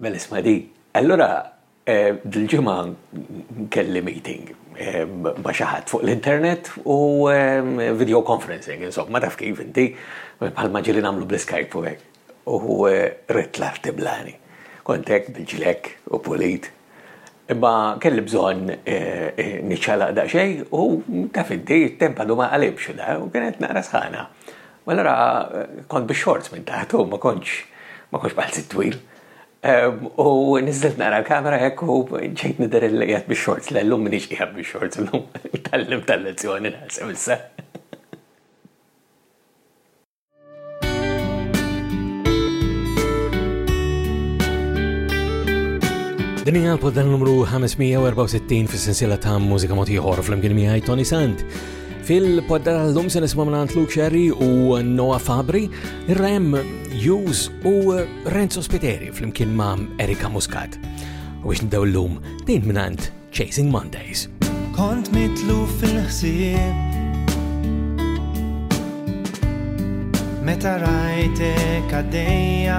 Mela isma' din, allura dil-ġimgħa kelli meeting ma' xi ħadd fuq l-internet u video conferencing, insomma taf kif inti, bħalma ġieli nagħmlu bl-Skype u hekk. U ridt l-art timlani. Kont hekk bil-ġlekk u pulit. Imma kelli bżonn niċċaqlaq daqsxejn u taf inti, it-temp għadu ma qalibx, u kienet naqra sħana. U allura kont bi xorts minn taħt u ma kontx ma kontx bħal twil. Ehm, u nizzilt nara l-kamera hekk u ġejt nidher li qiegħed bi xorts, l llum minix qiegħed bi xorts, llum tal-lim tal-lezzjoni naħseb issa. Din hija l-poddan numru 564 fis-sensiela ta' mużika motiħor fl-imkien miegħi Tony Sant. Fil-poddata tal-lum se nisma' minn Luke Sherry u Noah Fabri, Rem Hughes u Renzo Spiteri flimkien ma' Erika Muscat. U biex ndew l-lum din minn Chasing Mondays. Kont mitlu fil-ħsieb meta rajtek għaddejja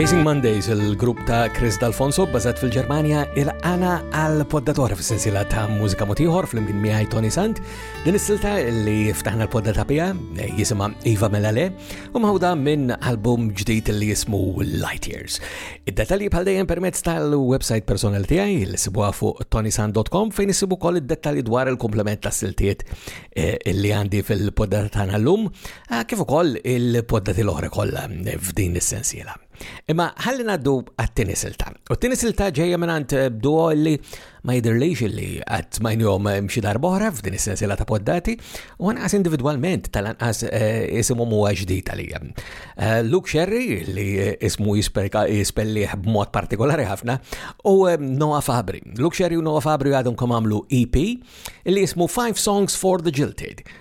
Chasing Mondays, il-grupp ta' Chris D'Alfonso, bazat fil-Germania, il-għana għal poddatora fil-sensila ta' mużika motiħor fl-imkien miħaj Tony Sant, din is-silta li ftaħna l-podda ta' pija, eh, jisima Iva Melale, u mħawda minn album ġdijt li jismu Light Years. Id-detalji bħal dejjem permezz tal-website personal tijaj, il sibuha fuq tonysant.com, fejn isibu koll id-detalji dwar il-komplement ta' siltiet eh, li għandi fil-podda ta' l-lum, Ah, kif ukoll il-poddati l-oħra kollha f'din is-sensiela. Imma ħalli ngħaddu għat-tieni silta. U t-tieni silta ġejja mingħand eh, duo li ma jidhirlix li qatt ma jnihom eh, xi darba oħra f'din is-sensiela ta' poddati u anqas individwalment tal-anqas eh, isimhom huwa ġdid għalija. Luke Sherry li ismu jispellih b'mod partikolari ħafna u Noah Fabri. Luke Sherry u Noah Fabri għadhom kom għamlu EP li jismu Five Songs for the Jilted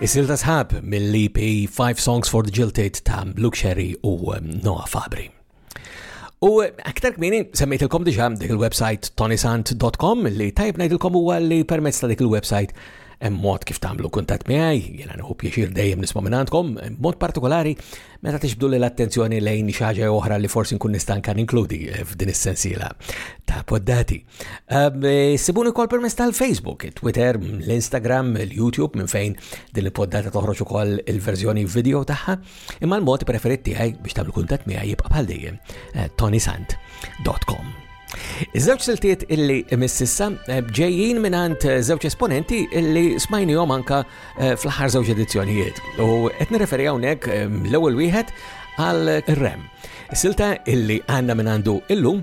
Isil ta' sħab mill-EP 5 Songs for the Jilted ta' Luke Sherry u um, Noah Fabri. U aktar kmini, semmejtilkom diġa dik il-website tonisant.com li tajb najdilkom huwa li permezz ta' dik il-website hemm mod kif tagħmlu kuntatt miegħi, jiena nieħu pjaċir dejjem nisma' minn għandkom, mod partikolari meta tixbdu l attenzjoni lejn xi ħaġa oħra li forsi nkun nistanka ninkludi f'din is-sensiela ta' poddati. Eh, Sibun ukoll permezz tal-Facebook, Twitter, l-Instagram, l-YouTube minn fejn din il-poddata toħroġ ukoll il-verżjoni video tagħha, imma l-mod preferit tiegħi biex tagħmlu kuntatt miegħi jibqa' bħal dejjem eh, tonisant.com. Iż-żewġ siltiet illi mississa eh, ġejjin minant żewġ esponenti illi smajnijom anka fl-aħħar żewġ edizzjonijiet u qed nirreferi hawnhekk l-ewwel wieħed għal rem. Silta illi għandna minn għandu illum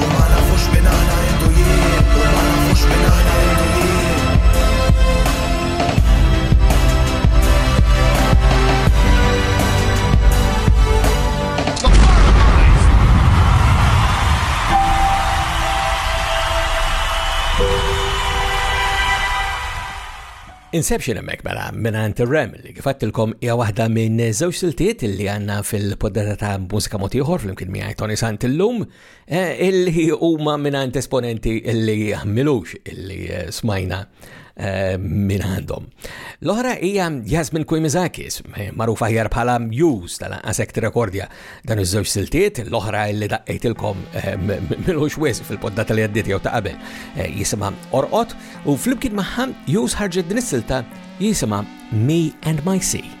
U ma nafux min aħna rridu jien, u ma nafux min aħna rridu jien. Inception emmek mela minant rem li kifattilkom hija waħda minn żewġ siltiet li għanna fil-poddata ta' mużika motiħor fl-imkien miegħi Tony Sant illum. lum Eh, illi huma minant esponenti illi għamilux illi eh, smajna eh, minn għandhom. L-oħra hija Jasmin Kuimizakis, marufa ħjar bħala Muse tal-Asek Tirakordja dan iż-żewġ siltiet, l-oħra illi daqqejtilkom milux wis fil-poddata li għaddit jew ta' qabel jisima Orqot u flimkien maħħam Muse ħarġet din is-silta jisima Me and My Sea.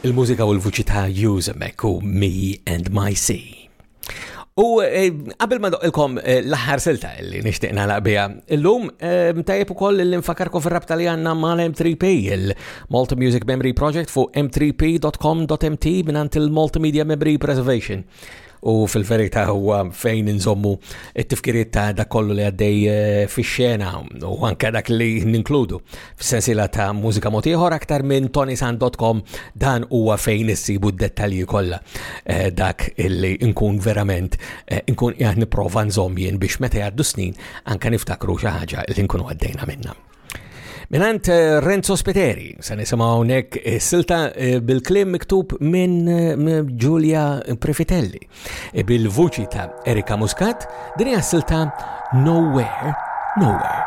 Il-mużika u l-vuċi ta' Hughes hemmhekk u Me and My Sea. U eh, qabel ma doqilkom eh, l-aħħar silta li nixtieq nagħlaq biha, illum eh, tajjeb ukoll li nfakarkom fir-rabta li għandna mal-M3P, il-Multi Music Memory Project fuq m3p.com.mt mingħand il-Multimedia Memory Preservation. u fil-verità huwa fejn inżommu it-tifkiriet ta' dak kollu li għaddej eh, fix-xena u anke dak li ninkludu f'sensiela ta' mużika mod ieħor aktar minn tonisan.com dan huwa fejn issibu d-dettalji kollha eh, dak li nkun verament eh, nkun qiegħed nipprova nżomm jien biex meta jgħaddu snin anke niftakru xi ħaġa li nkunu għaddejna minnha. Minant eh, Renzo Spiteri, se nisimaw hawnhekk eh, silta eh, bil-klim miktub minn Giulia Prefitelli, bil-vuċi ta' Erika Muscat, din hija silta Nowhere, Nowhere.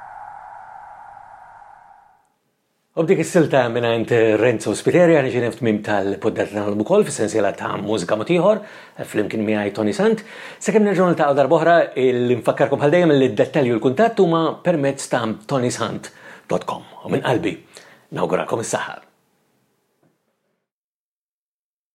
U b'dik is-silta minant Renzo Spiteri għan iġi f'tmim tal-poddata tagħna l-bukol fis-sensiela ta' mużika motiħor fl-imkien miegħi Tony Sant. Sakemm nerġgħu niltaqgħu darb'oħra l-infakkarkom bħal dejjem li d-dettalji u l-kuntatt huma permezz ta' tonysant.com. U minn qalbi nawguralkom is-saħħa.